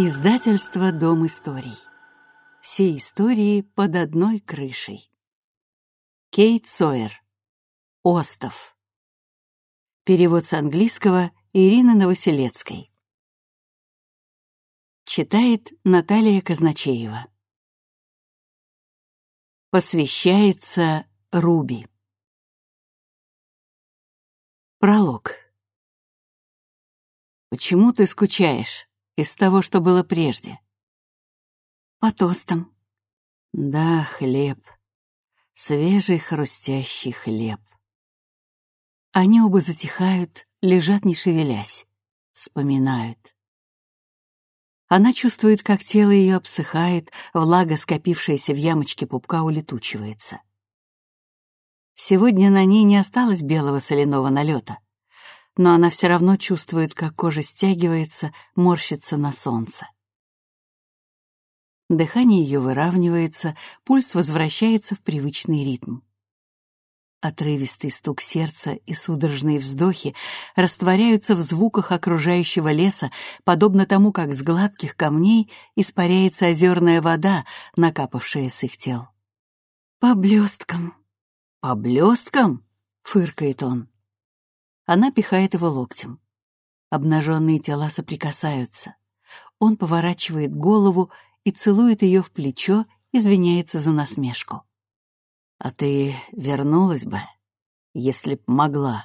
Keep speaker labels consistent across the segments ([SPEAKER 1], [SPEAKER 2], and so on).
[SPEAKER 1] Издательство «Дом историй». Все истории под одной крышей. Кейт Сойер. Остов. Перевод с английского Ирины Новоселецкой. Читает Наталья Казначеева. Посвящается Руби. Пролог. Почему ты скучаешь? Из того, что было прежде.
[SPEAKER 2] По тостам.
[SPEAKER 1] Да, хлеб. Свежий хрустящий хлеб. Они оба затихают, лежат не шевелясь, вспоминают. Она чувствует, как тело ее обсыхает, влага, скопившаяся в ямочке пупка, улетучивается. Сегодня на ней не осталось белого соляного налета но она все равно чувствует, как кожа стягивается, морщится на солнце. Дыхание ее выравнивается, пульс возвращается в привычный ритм. Отрывистый стук сердца и судорожные вздохи растворяются в звуках окружающего леса, подобно тому, как с гладких камней испаряется озерная вода, накапавшая с их тел.
[SPEAKER 2] «По блесткам».
[SPEAKER 1] «По блесткам?» — фыркает он. Она пихает его локтем. Обнаженные тела соприкасаются. Он поворачивает голову и целует ее в плечо, извиняется за насмешку. «А ты вернулась бы, если б могла?»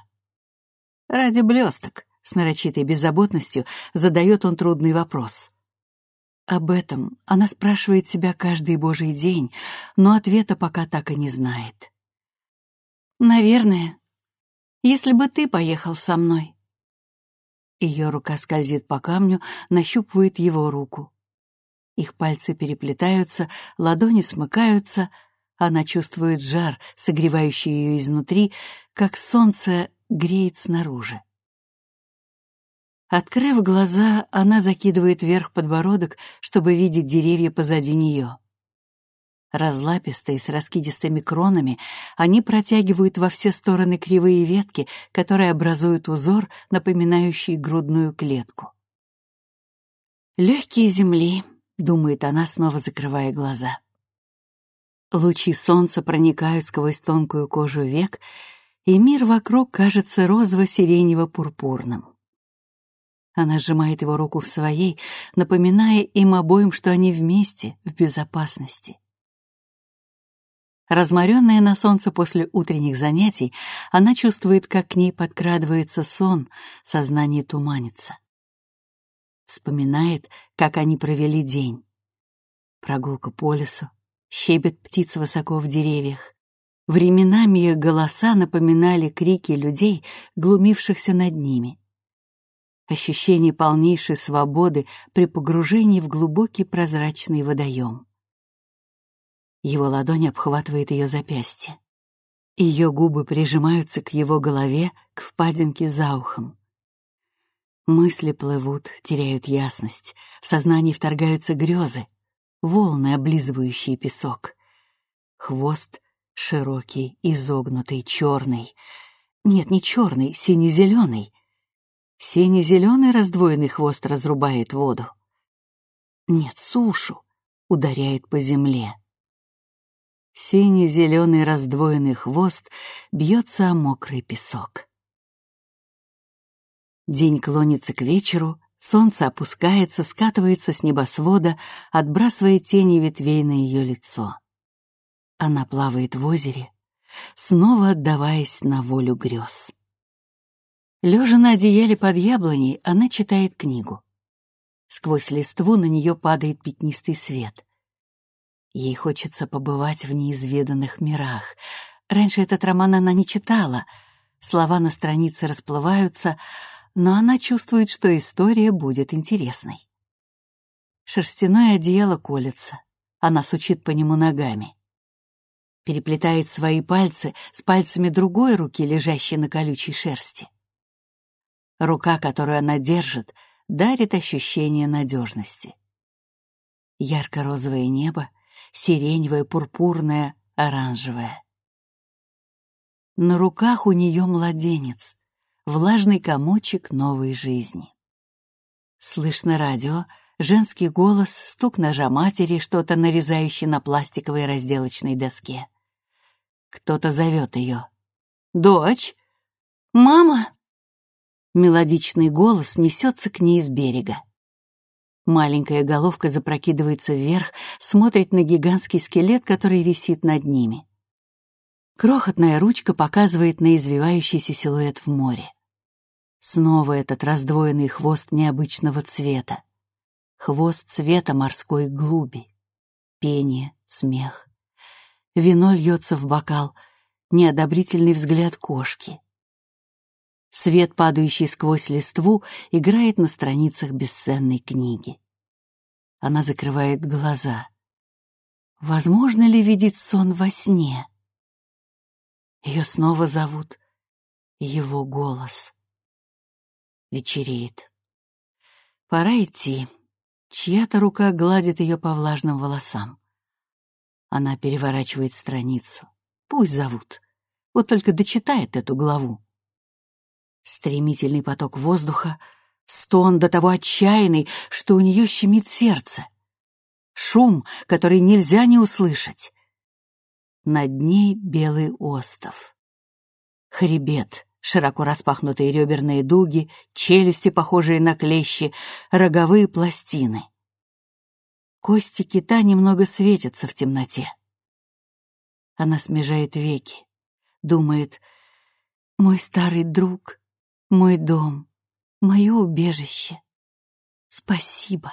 [SPEAKER 1] «Ради блесток», — с нарочитой беззаботностью задает он трудный вопрос. Об этом она спрашивает себя каждый божий день, но ответа пока так и не знает.
[SPEAKER 2] «Наверное», если бы ты поехал со мной».
[SPEAKER 1] Ее рука скользит по камню, нащупывает его руку. Их пальцы переплетаются, ладони смыкаются, она чувствует жар, согревающий ее изнутри, как солнце греет снаружи. Открыв глаза, она закидывает вверх подбородок, чтобы видеть деревья позади нее. Разлапистые, с раскидистыми кронами, они протягивают во все стороны кривые ветки, которые образуют узор, напоминающий грудную клетку. «Легкие земли», — думает она, снова закрывая глаза. Лучи солнца проникают сквозь тонкую кожу век, и мир вокруг кажется розово-сиренево-пурпурным. Она сжимает его руку в своей, напоминая им обоим, что они вместе, в безопасности. Разморенная на солнце после утренних занятий, она чувствует, как к ней подкрадывается сон, сознание туманится. Вспоминает, как они провели день. Прогулка по лесу, щебет птиц высоко в деревьях. Временами их голоса напоминали крики людей, глумившихся над ними. Ощущение полнейшей свободы при погружении в глубокий прозрачный водоем. Его ладонь обхватывает ее запястье. Ее губы прижимаются к его голове, к впадинке за ухом. Мысли плывут, теряют ясность, в сознании вторгаются грезы, волны, облизывающие песок. Хвост широкий, изогнутый, черный. Нет, не черный, сине-зеленый. Сине-зеленый раздвоенный хвост разрубает воду. Нет, сушу, ударяет по земле. Синий-зеленый раздвоенный хвост бьется о мокрый песок. День клонится к вечеру, солнце опускается, скатывается с небосвода, отбрасывая тени ветвей на ее лицо. Она плавает в озере, снова отдаваясь на волю грез. Лежа на одеяле под яблоней, она читает книгу. Сквозь листву на нее падает пятнистый свет. Ей хочется побывать в неизведанных мирах. Раньше этот роман она не читала. Слова на странице расплываются, но она чувствует, что история будет интересной. Шерстяное одеяло колется. Она сучит по нему ногами. Переплетает свои пальцы с пальцами другой руки, лежащей на колючей шерсти. Рука, которую она держит, дарит ощущение надежности. Ярко-розовое небо — сиреневое, пурпурное, оранжевое. На руках у нее младенец, влажный комочек новой жизни. Слышно радио, Женский голос, стук ножа матери, что-то нарезающий на пластиковой разделочной доске. Кто-то зовет ее. «Дочь! Мама!» Мелодичный голос несется к ней с берега. Маленькая головка запрокидывается вверх, смотрит на гигантский скелет, который висит над ними. Крохотная ручка показывает на извивающийся силуэт в море. Снова этот раздвоенный хвост необычного цвета. Хвост цвета морской глуби. Пение, смех. Вино льется в бокал, неодобрительный взгляд кошки. Свет, падающий сквозь листву, играет на страницах бесценной книги. Она закрывает глаза. Возможно ли видеть сон во сне? Ее снова зовут. Его голос. Вечереет. Пора идти. Чья-то рука гладит ее по влажным волосам. Она переворачивает страницу. Пусть зовут. Вот только дочитает эту главу. Стремительный поток воздуха, стон до того отчаянный, что у нее щемит сердце. Шум, который нельзя не услышать. Над ней белый остов. Хребет, широко распахнутые реберные дуги, челюсти, похожие на клещи, роговые пластины. Кости кита немного светятся в темноте. Она смежает веки, думает, «Мой старый друг — мой дом, мое убежище. Спасибо.